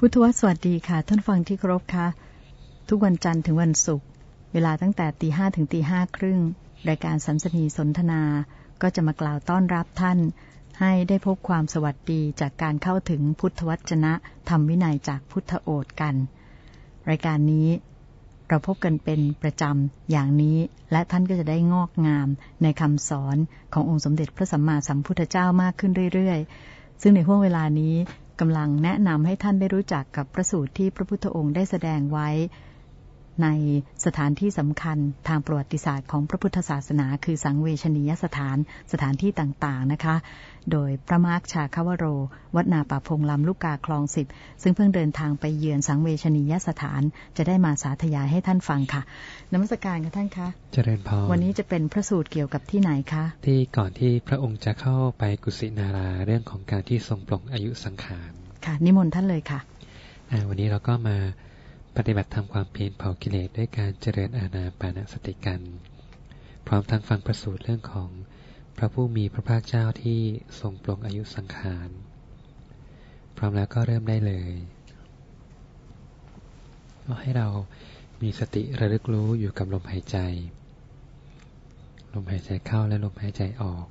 พุทธวสวัสดีค่ะ ท่านฟังที่เคารพค่ะทุกวันจันทร์ถึงวันศุกร์เวลาตั้งแต่ตีห้ถึงตีห้าครึ่งรายการสัมสนีสนทนา ก็จะมากล่าวต้อนรับท่าน ให้ได้พบความสวัสดีจากการเข้าถึงพุทธวจนะธรรมวินัยจากพุทธโอษกัน รายการนี้เราพบกันเป็นประจำอย่างนี้ และท่านก็จะได้งอกงามในคำสอนขององค์สมเด็จพระสัมมาสัมพุทธเจ้า มากขึ้นเรื่อยๆ ซึ่งในห่วงเวลานี้ กำลังแนะนำให้ท่านได้รู้จักกับพระสูตรที่พระพุทธองค์ได้แสดงไว้ ในสถานที่สำคัญทางประวัติศาสตร์ของพระพุทธศาสนา คือสังเวชนียสถานสถานที่ต่างๆนะคะ โดยพระมาร์คชาคาวโร วัดนาป่าพงลำลูกกาคลองสิบซึ่งเพิ่งเดินทางไปเยือนสังเวชนียสถานจะได้มาสาธยายให้ท่านฟังค่ะนมัสการค่ะท่านคะเจริญพรวันนี้จะเป็นพระสูตรเกี่ยวกับที่ไหนคะ ที่ก่อนที่พระองค์จะเข้าไปกุสินาราเรื่องของการที่ทรงปลงอายุสังขารค่ะ นิมนต์ท่านเลยค่ะวันนี้เราก็มา ปฏิบัติทำความเพียรเผากิเลสด้วยการเจริญอาณาปานสติกัน พร้อมทั้งฟังประสูตรเรื่องของพระผู้มีพระภาคเจ้าที่ทรงปลงอายุสังขาร พร้อมแล้วก็เริ่มได้เลย ก็ให้เรามีสติระลึกรู้อยู่กับลมหายใจ ลมหายใจเข้าและลมหายใจออก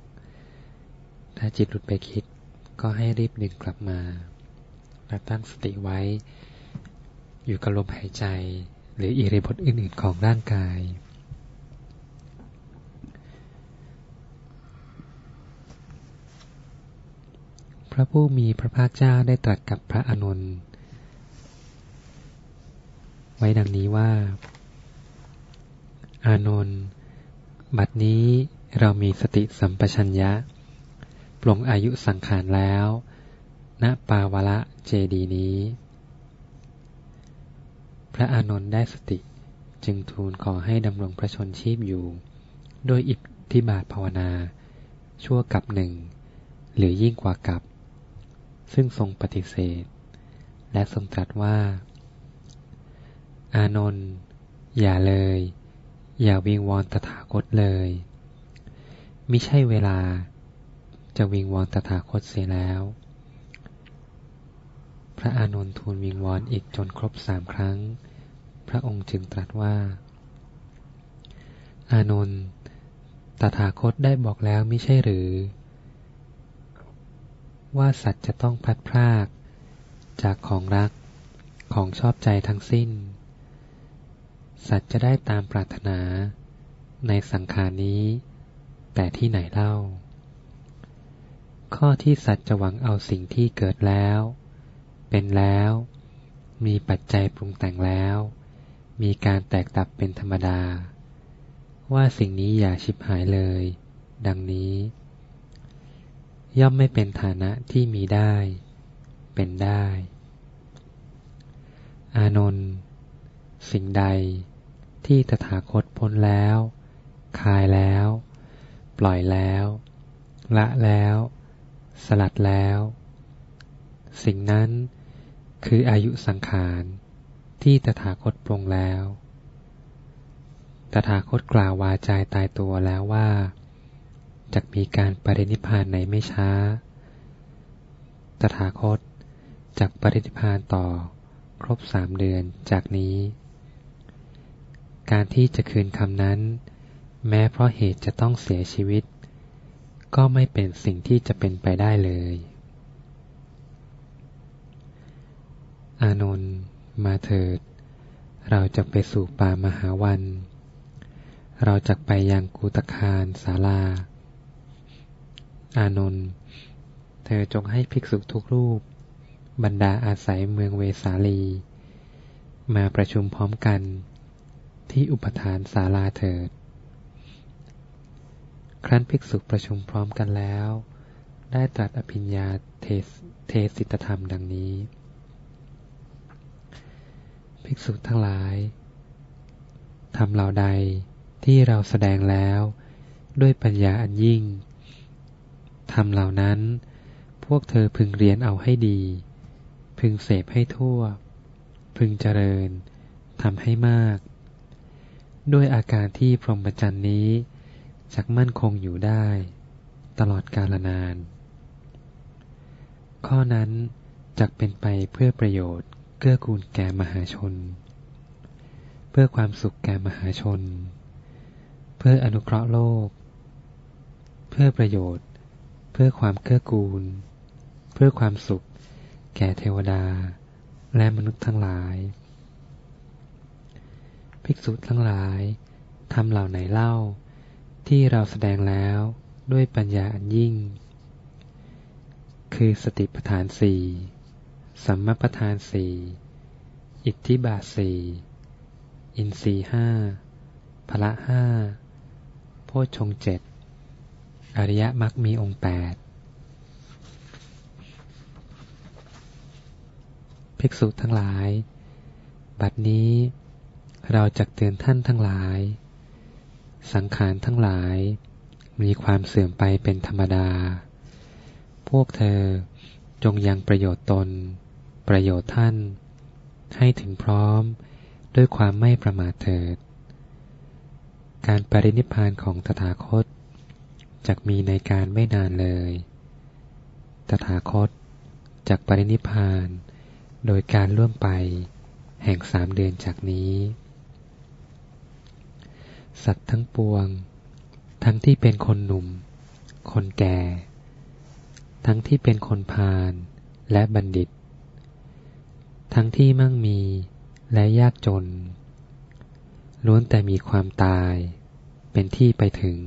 ถ้าจิตหลุดไปคิด ก็ให้รีบดึงกลับมาและตั้งสติไว้ อยู่กับลมหายใจ หรืออิริบทอื่นๆของร่างกาย พระผู้มีพระภาคเจ้าได้ตรัสกับพระอนุนไว้ดังนี้ว่า อานนท์บัดนี้เรามีสติสัมปชัญญะ ปลงอายุสังขารแล้ว ณ ปาวละเจดีนี้ พระอานนท์ได้สติ จึงทูลขอให้ดำรงพระชนชีพอยู่โดยอิทธิบาทภาวนา ชั่วกับหนึ่ง หรือยิ่งกว่ากับ ซึ่งทรงปฏิเสธ และทรงตรัสว่า อานนท์อย่าเลย อย่าวิงวอนตถาคตเลยมิใช่เวลาจะวิงวอนตถาคตเสียแล้ว พระอานนท์ทูลวิงวอนอีกจนครบสามครั้ง พระองค์จึงตรัสว่า อานนท์ตถาคตได้บอกแล้วไม่ใช่หรือ ว่าสัตว์จะต้องพัดพราก จากของรักของชอบใจทั้งสิ้น สัตว์จะได้ตามปรารถนาในสังขารนี้ แต่ที่ไหนเล่า ข้อที่สัตว์จะหวังเอาสิ่งที่เกิดแล้ว เป็นแล้ว มีปัจจัยปรุงแต่งแล้ว มีการแตกดับเป็นธรรมดา ว่าสิ่งนี้อย่าชิบหายเลย ดังนี้ ย่อมไม่เป็นฐานะที่มีได้ เป็นได้ อานนท์สิ่งใดที่ตถาคตพ้นแล้ว คายแล้ว ปล่อยแล้ว ละแล้ว สลัดแล้ว สิ่งนั้น คืออายุสังขารที่ตถาคตปรงแล้ว ตถาคตกล่าววาจายตายตัวแล้วว่าจะมีการปรินิพานในไม่ช้า ตถาคตจากปรินิพานต่อครบสามเดือนจากนี้ การที่จะคืนคำนั้น แม้เพราะเหตุจะต้องเสียชีวิต ก็ไม่เป็นสิ่งที่จะเป็นไปได้เลย อานนท์มาเถิด เราจะไปสู่ป่ามหาวัน เราจะไปยังกุตคารศาลา อานนท์เธอจงให้ภิกษุทุกรูป บรรดาอาศัยเมืองเวสาลี มาประชุมพร้อมกัน ที่อุปทานศาลาเถิด ครั้นภิกษุประชุมพร้อมกันแล้ว ได้ตรัสอภิญญาเทเทสิตธรรมดังนี้ ภิกษุทั้งหลายทำเหล่าใดที่เราแสดงแล้ว ด้วยปัญญาอันยิ่งทำเหล่านั้น พวกเธอพึงเรียนเอาให้ดี พึงเสพให้ทั่ว พึงเจริญทำให้มาก ด้วยอาการที่พรหมจรรย์นี้จักมั่นคงอยู่ได้ ตลอดกาลนาน ข้อนั้นจักเป็นไปเพื่อประโยชน์ เกื้อกูลแก่มหาชน เพื่อความสุขแก่มหาชน เพื่ออนุเคราะห์โลก เพื่อประโยชน์ เพื่อความเกื้อกูล เพื่อความสุข แก่เทวดา และมนุษย์ทั้งหลาย ภิกษุทั้งหลายทำเหล่าไหนเล่า ที่เราแสดงแล้วด้วยปัญญาอันยิ่ง คือสติปัฏฐานสี่ สัมมาปัฏฐานสี่อิทธิบาทสี่อินทรีห้าพละห้าโพชฌงเจ็ดอริยมรรคมีองค์แปดภิกษุทั้งหลาย บัดนี้เราจะเตือนท่านทั้งหลาย สังขารทั้งหลาย มีความเสื่อมไปเป็นธรรมดา พวกเธอจงยังประโยชน์ตน ประโยชน์ท่าน ให้ถึงพร้อมด้วยความไม่ประมาทเถิด การปรินิพานของตถาคตจะมีในการไม่นานเลย ตถาคตจากปรินิพานโดยการล่วงไปแห่งสามเดือนจากนี้ สัตว์ทั้งปวง ทั้งที่เป็นคนหนุ่ม คนแก่ ทั้งที่เป็นคนพาลและบัณฑิต ทั้งที่มั่งมีและยากจน ล้วนแต่มีความตาย เป็นที่ไปถึง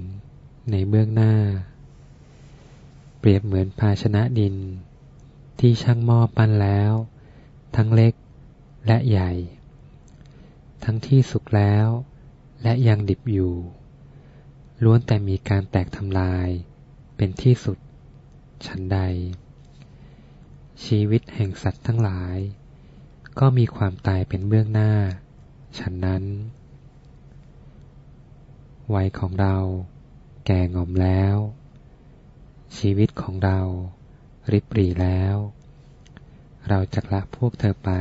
ในเบื้องหน้า เปรียบเหมือนภาชนะดิน ที่ช่างหม้อปั้นแล้ว ทั้งเล็กและใหญ่ ทั้งที่สุกแล้วและยังดิบอยู่ ล้วนแต่มีการแตกทำลาย เป็นที่สุด ฉันใด ชีวิตแห่งสัตว์ทั้งหลาย ก็มีความตายเป็นเบื้องหน้า ฉันนั้น วัยของเรา แก่งอมแล้ว ชีวิตของเรา ริบหรี่แล้ว เราจะละพวกเธอไป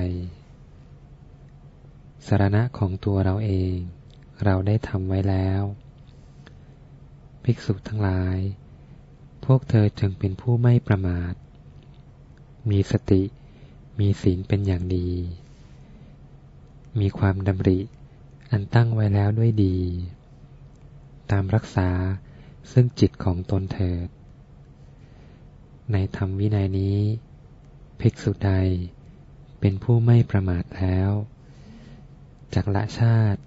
สารณะของตัวเราเอง เราได้ทำไว้แล้ว ภิกษุทั้งหลาย พวกเธอจึงเป็นผู้ไม่ประมาท มีสติ มีศีลเป็นอย่างดี มีความดำริ อันตั้งไว้แล้วด้วยดี ตามรักษาซึ่งจิตของตนเถิด ในธรรมวินัยนี้ ภิกษุใดเป็นผู้ไม่ประมาทแล้วจากละชาติ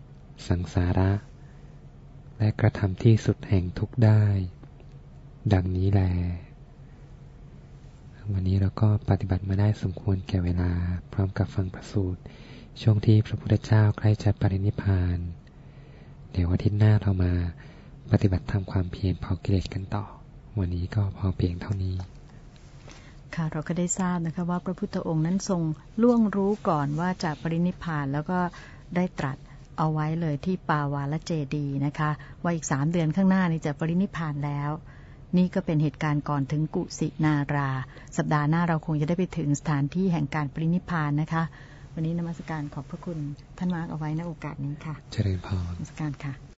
สังสาระ และกระทำที่สุดแห่งทุกได้ ดังนี้แล วันนี้เราก็ปฏิบัติมาได้สมควรแก่เวลา พร้อมกับฟังประสูตร ช่วงที่พระพุทธเจ้าใกล้จะปรินิพาน เดี๋ยววันที่หน้าเรามาปฏิบัติทำความเพียรเผากิเลสกันต่อ วันนี้ก็พอเพียงเท่านี้ ค่ะเราก็ได้ทราบนะคะว่าพระพุทธองค์นั้นทรงล่วงรู้ก่อนว่าจะปรินิพานแล้วก็ได้ตรัสเอาไว้เลยที่ปาวาลเจดีนะคะว่าอีกสามเดือนข้างหน้านี้จะปรินิพานแล้ว นี่ก็เป็นเหตุการณ์ก่อนถึงกุสินารา สัปดาห์หน้าเราคงจะได้ไปถึงสถานที่แห่งการปรินิพานนะคะ วันนี้นมัสการขอบพระคุณท่านมาร์กเอาไว้ในโอกาสนี้ค่ะ เจริญพรนมัสการค่ะ